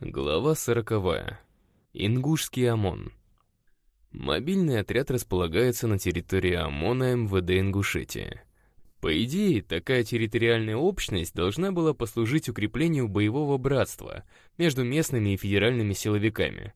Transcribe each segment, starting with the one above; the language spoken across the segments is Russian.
Глава сороковая. Ингушский ОМОН. Мобильный отряд располагается на территории ОМОНа МВД Ингушетии. По идее, такая территориальная общность должна была послужить укреплению боевого братства между местными и федеральными силовиками.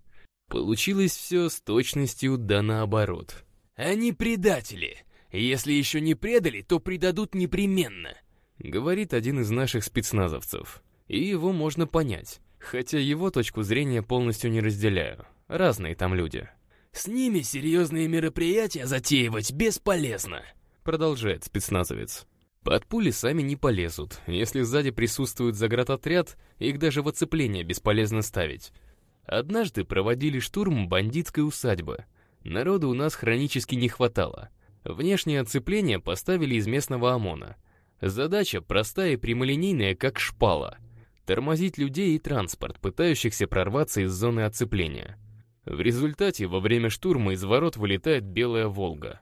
Получилось все с точностью да наоборот. «Они предатели. Если еще не предали, то предадут непременно», — говорит один из наших спецназовцев. И его можно понять, хотя его точку зрения полностью не разделяю. Разные там люди. «С ними серьезные мероприятия затеивать бесполезно», продолжает спецназовец. Под пули сами не полезут. Если сзади присутствует заградотряд, их даже в оцепление бесполезно ставить. Однажды проводили штурм бандитской усадьбы. Народу у нас хронически не хватало. Внешнее оцепление поставили из местного ОМОНа. Задача простая и прямолинейная, как шпала. Тормозить людей и транспорт, пытающихся прорваться из зоны оцепления. В результате во время штурма из ворот вылетает белая «Волга».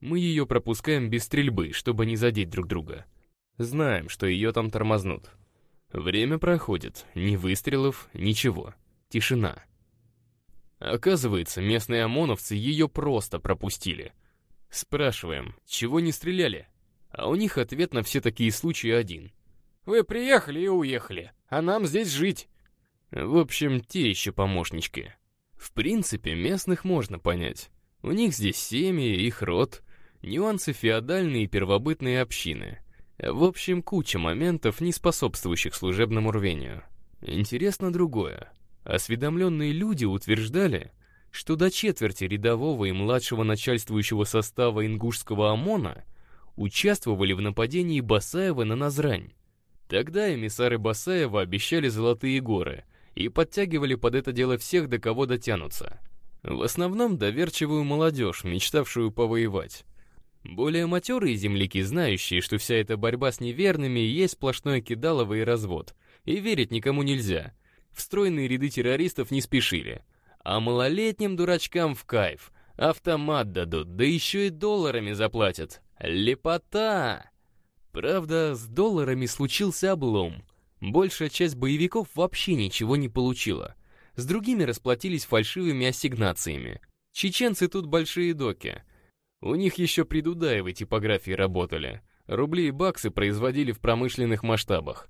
Мы ее пропускаем без стрельбы, чтобы не задеть друг друга. Знаем, что ее там тормознут. Время проходит, ни выстрелов, ничего. Тишина. Оказывается, местные ОМОНовцы ее просто пропустили. Спрашиваем, чего не стреляли? А у них ответ на все такие случаи один. «Вы приехали и уехали, а нам здесь жить». В общем, те еще помощнички. В принципе, местных можно понять. У них здесь семьи, их род, нюансы феодальной и первобытной общины. В общем, куча моментов, не способствующих служебному рвению. Интересно другое. Осведомленные люди утверждали, что до четверти рядового и младшего начальствующего состава ингушского ОМОНа участвовали в нападении Басаева на Назрань. Тогда эмиссары Басаева обещали золотые горы и подтягивали под это дело всех, до кого дотянутся. В основном доверчивую молодежь, мечтавшую повоевать. Более матерые земляки, знающие, что вся эта борьба с неверными есть сплошное кидалово и развод, и верить никому нельзя. Встроенные ряды террористов не спешили. А малолетним дурачкам в кайф. Автомат дадут, да еще и долларами заплатят. Лепота! Правда, с долларами случился облом. Большая часть боевиков вообще ничего не получила. С другими расплатились фальшивыми ассигнациями. Чеченцы тут большие доки. У них еще при Дудаевой типографии работали. Рубли и баксы производили в промышленных масштабах.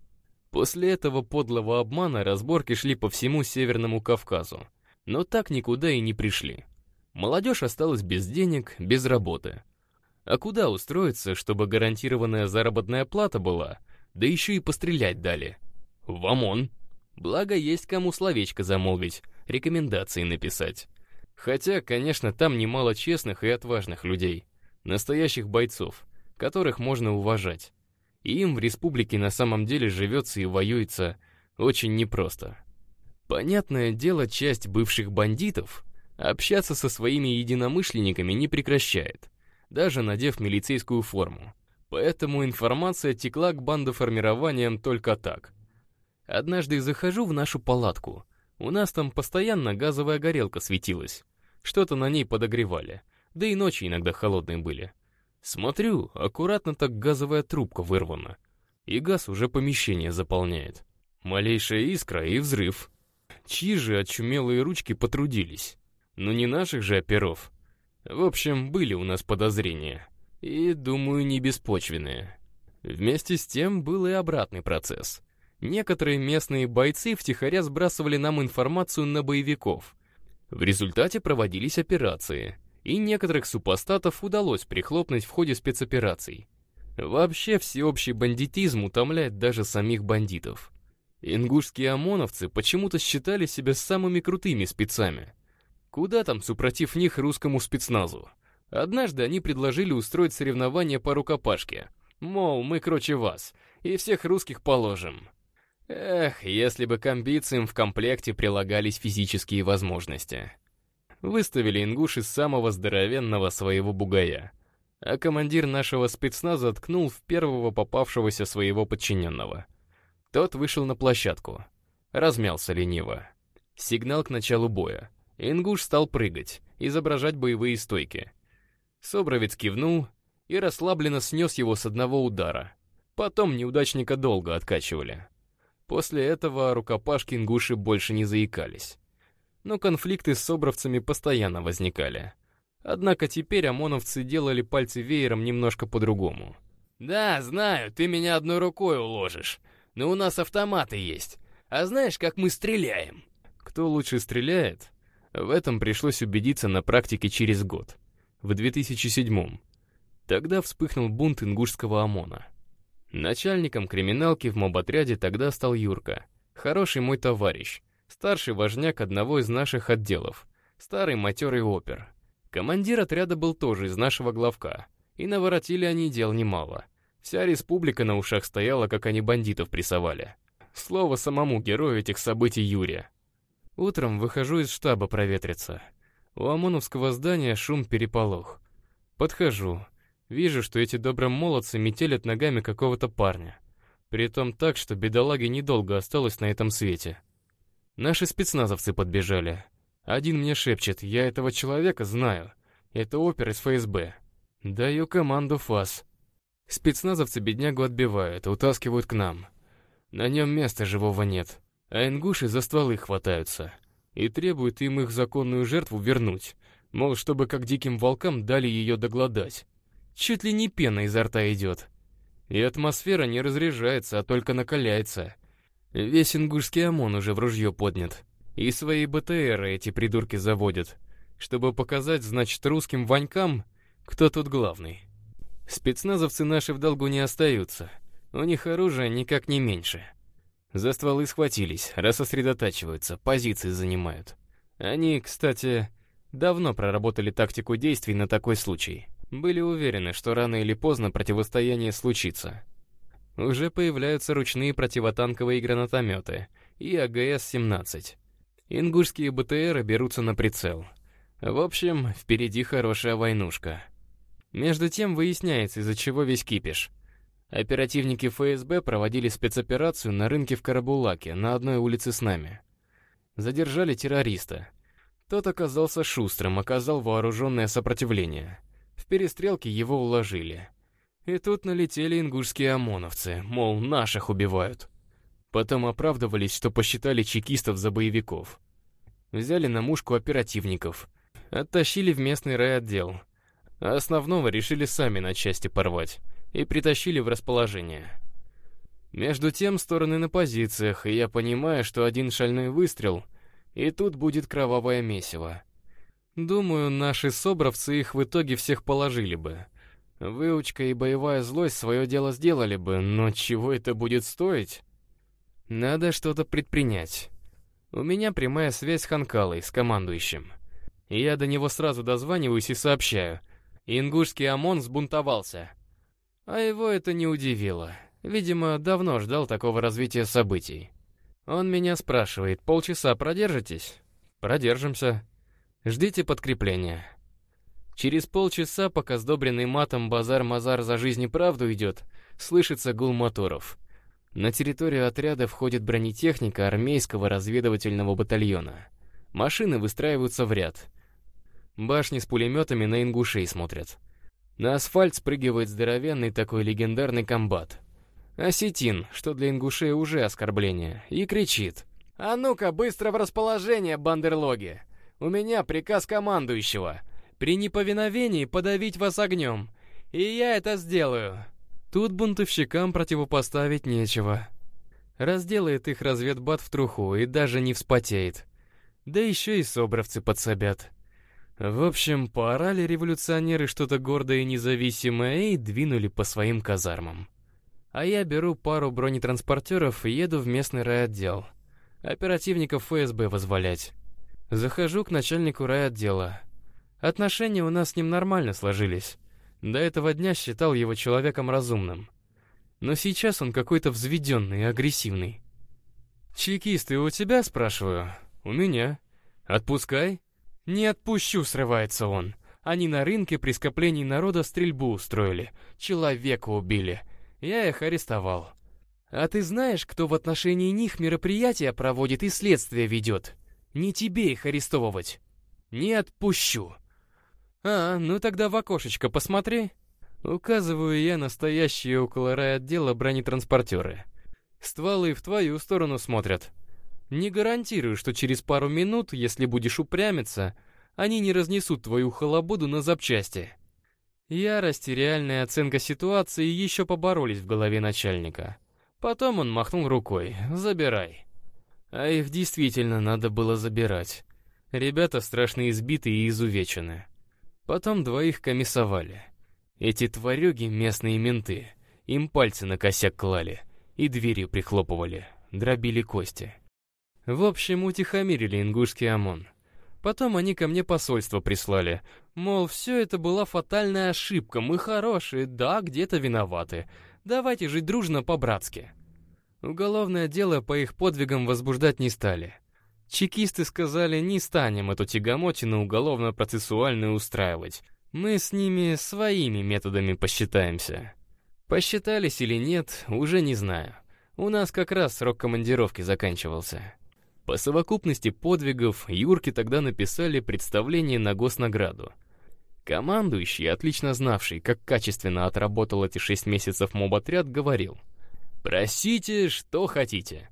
После этого подлого обмана разборки шли по всему Северному Кавказу. Но так никуда и не пришли. Молодежь осталась без денег, без работы. А куда устроиться, чтобы гарантированная заработная плата была, да еще и пострелять дали? В ОМОН. Благо, есть кому словечко замолвить, рекомендации написать. Хотя, конечно, там немало честных и отважных людей, настоящих бойцов, которых можно уважать. И им в республике на самом деле живется и воюется очень непросто. Понятное дело, часть бывших бандитов общаться со своими единомышленниками не прекращает, даже надев милицейскую форму. Поэтому информация текла к бандоформированиям только так. Однажды захожу в нашу палатку. У нас там постоянно газовая горелка светилась. Что-то на ней подогревали. Да и ночи иногда холодные были. Смотрю, аккуратно так газовая трубка вырвана. И газ уже помещение заполняет. Малейшая искра и взрыв. Чьи же очумелые ручки потрудились? Ну не наших же оперов. В общем, были у нас подозрения. И, думаю, не беспочвенные. Вместе с тем был и обратный процесс. Некоторые местные бойцы втихаря сбрасывали нам информацию на боевиков, в результате проводились операции, и некоторых супостатов удалось прихлопнуть в ходе спецопераций. Вообще всеобщий бандитизм утомляет даже самих бандитов. Ингушские ОМОНовцы почему-то считали себя самыми крутыми спецами. Куда там, супротив них, русскому спецназу? Однажды они предложили устроить соревнование по рукопашке. Мол, мы круче вас, и всех русских положим. Эх, если бы к амбициям в комплекте прилагались физические возможности. Выставили ингуши самого здоровенного своего бугая, а командир нашего спецназа ткнул в первого попавшегося своего подчиненного. Тот вышел на площадку, размялся лениво. Сигнал к началу боя. Ингуш стал прыгать, изображать боевые стойки. Собровец кивнул и расслабленно снес его с одного удара. Потом неудачника долго откачивали. После этого рукопашки ингуши больше не заикались. Но конфликты с собровцами постоянно возникали. Однако теперь ОМОНовцы делали пальцы веером немножко по-другому. «Да, знаю, ты меня одной рукой уложишь, но у нас автоматы есть. А знаешь, как мы стреляем?» Кто лучше стреляет? В этом пришлось убедиться на практике через год, в 2007-м. Тогда вспыхнул бунт ингушского ОМОНа. Начальником криминалки в моботряде тогда стал Юрка, хороший мой товарищ, старший важняк одного из наших отделов, старый матерый опер. Командир отряда был тоже из нашего главка, и наворотили они дел немало. Вся республика на ушах стояла, как они бандитов прессовали. Слово самому герою этих событий Юрия. Утром выхожу из штаба проветриться. У ОМОНовского здания шум переполох. Подхожу. Вижу, что эти добромолодцы метелят ногами какого-то парня. Притом так, что бедолаге недолго осталось на этом свете. Наши спецназовцы подбежали. Один мне шепчет, я этого человека знаю. Это опер из ФСБ. Даю команду ФАС. Спецназовцы беднягу отбивают, утаскивают к нам. На нем места живого нет, а ингуши за стволы хватаются и требуют им их законную жертву вернуть, мол, чтобы как диким волкам дали ее доглодать. Чуть ли не пена изо рта идет. И атмосфера не разряжается, а только накаляется. Весь ингушский ОМОН уже в ружье поднят. И свои БТРы эти придурки заводят, чтобы показать, значит, русским ванькам, кто тут главный. Спецназовцы наши в долгу не остаются. У них оружие никак не меньше. За стволы схватились, рассосредотачиваются, позиции занимают. Они, кстати, давно проработали тактику действий на такой случай. Были уверены, что рано или поздно противостояние случится. Уже появляются ручные противотанковые гранатометы и АГС-17. Ингушские БТРы берутся на прицел. В общем, впереди хорошая войнушка. Между тем выясняется, из-за чего весь кипиш. Оперативники ФСБ проводили спецоперацию на рынке в Карабулаке, на одной улице с нами. Задержали террориста. Тот оказался шустрым, оказал вооруженное сопротивление. В перестрелке его уложили. И тут налетели ингушские ОМОНовцы, мол, наших убивают. Потом оправдывались, что посчитали чекистов за боевиков. Взяли на мушку оперативников. Оттащили в местный райотдел. А основного решили сами на части порвать. И притащили в расположение. Между тем, стороны на позициях, и я понимаю, что один шальной выстрел, и тут будет кровавое месиво. Думаю, наши собравцы их в итоге всех положили бы. Выучка и боевая злость свое дело сделали бы, но чего это будет стоить? Надо что-то предпринять. У меня прямая связь с Ханкалой, с командующим. Я до него сразу дозваниваюсь и сообщаю. Ингушский ОМОН сбунтовался. А его это не удивило. Видимо, давно ждал такого развития событий. Он меня спрашивает, полчаса продержитесь? Продержимся. Ждите подкрепления. Через полчаса, пока сдобренный матом базар-мазар за жизнь и правду идет, слышится гул моторов — на территорию отряда входит бронетехника армейского разведывательного батальона. Машины выстраиваются в ряд. Башни с пулеметами на ингушей смотрят. На асфальт спрыгивает здоровенный такой легендарный комбат. Осетин, что для ингушей уже оскорбление, и кричит. «А ну-ка, быстро в расположение, бандерлоги! У меня приказ командующего. При неповиновении подавить вас огнем. И я это сделаю!» Тут бунтовщикам противопоставить нечего. Разделает их разведбат в труху и даже не вспотеет. Да еще и собравцы подсобят. В общем, поорали революционеры что-то гордое и независимое и двинули по своим казармам. А я беру пару бронетранспортеров и еду в местный райотдел. Оперативников ФСБ возволять. Захожу к начальнику райотдела. Отношения у нас с ним нормально сложились. До этого дня считал его человеком разумным. Но сейчас он какой-то взведенный и агрессивный. «Чекисты у тебя?» — спрашиваю. «У меня». «Отпускай?» «Не отпущу», — срывается он. Они на рынке при скоплении народа стрельбу устроили. Человека убили. Я их арестовал. А ты знаешь, кто в отношении них мероприятия проводит и следствие ведет? Не тебе их арестовывать. Не отпущу. «А, ну тогда в окошечко посмотри». Указываю я настоящие около райотдела бронетранспортеры. Стволы в твою сторону смотрят. Не гарантирую, что через пару минут, если будешь упрямиться, они не разнесут твою халабуду на запчасти. Ярость и реальная оценка ситуации еще поборолись в голове начальника. Потом он махнул рукой «забирай». А их действительно надо было забирать. Ребята страшно избиты и изувечены. Потом двоих комиссовали. Эти тварюги — местные менты. Им пальцы на косяк клали и дверью прихлопывали, дробили кости. В общем, утихомирили ингушский ОМОН. Потом они ко мне посольство прислали. Мол, все это была фатальная ошибка, мы хорошие, да, где-то виноваты. Давайте жить дружно по-братски. Уголовное дело по их подвигам возбуждать не стали. Чекисты сказали, не станем эту тягомотину уголовно-процессуальную устраивать. Мы с ними своими методами посчитаемся. Посчитались или нет, уже не знаю. У нас как раз срок командировки заканчивался. По совокупности подвигов Юрке тогда написали представление на госнаграду. Командующий, отлично знавший, как качественно отработал эти шесть месяцев моботряд, говорил «Просите, что хотите».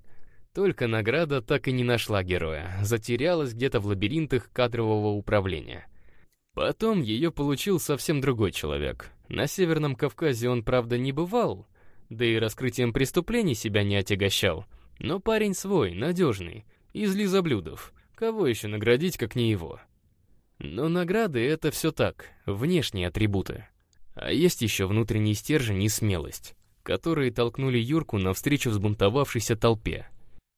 Только награда так и не нашла героя, затерялась где-то в лабиринтах кадрового управления. Потом ее получил совсем другой человек. На Северном Кавказе он, правда, не бывал, да и раскрытием преступлений себя не отягощал, но парень свой, надежный, из лизоблюдов. Кого еще наградить, как не его? Но награды — это все так, внешние атрибуты. А есть еще внутренний стержень и смелость, которые толкнули Юрку навстречу взбунтовавшейся толпе,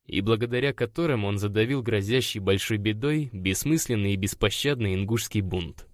и благодаря которым он задавил грозящий большой бедой бессмысленный и беспощадный ингушский бунт.